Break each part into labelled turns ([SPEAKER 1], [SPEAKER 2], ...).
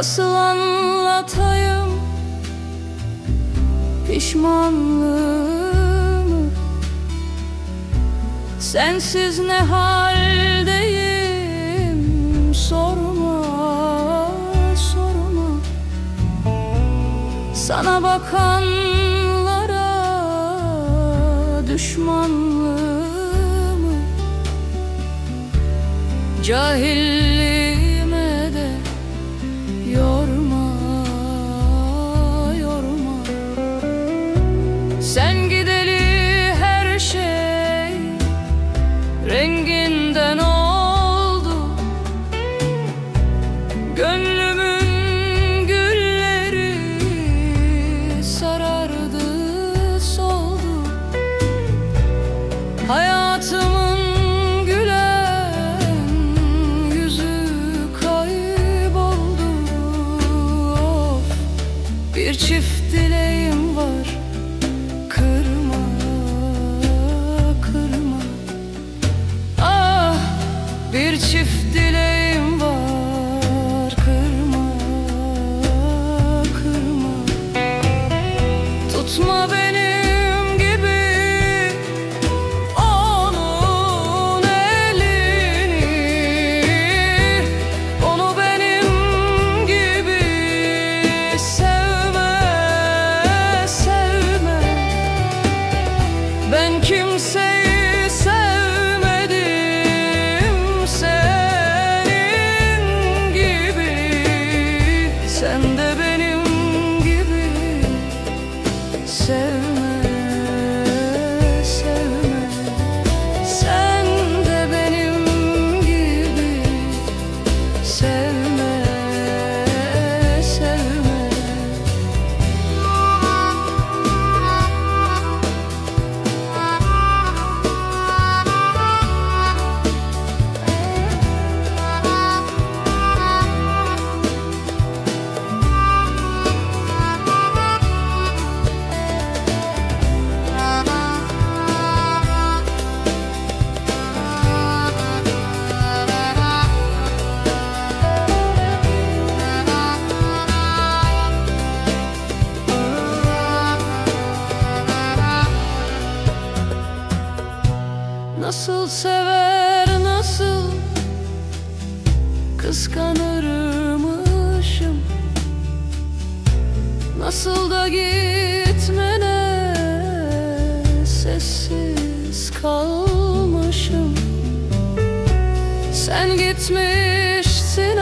[SPEAKER 1] Nasıl anlatayım pişmanlığımı? Sensiz ne haldeyim? Sorma sorma. Sana bakanlara düşmanlığımı? Cahilliğime Gönlümün gülleri sarardı soldu. Hayatımın gülen yüzü kayboldu. Bir çift dileğim var Kırma, kırma. Ah, bir çift Nasıl sever nasıl kıskanırmışım? Nasıl da gitmene sessiz kalmışım? Sen gitmişsin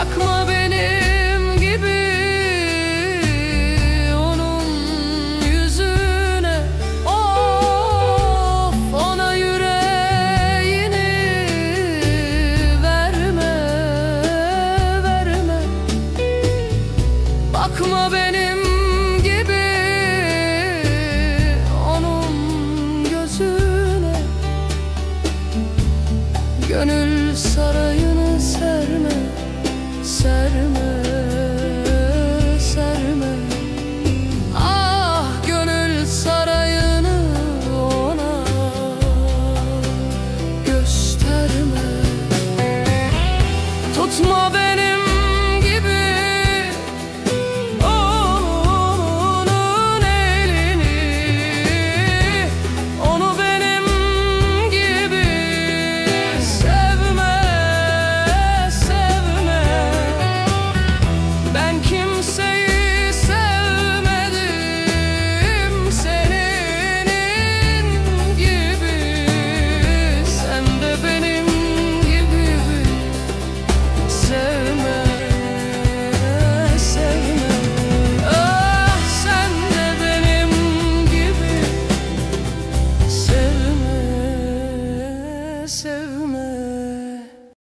[SPEAKER 1] Bakma be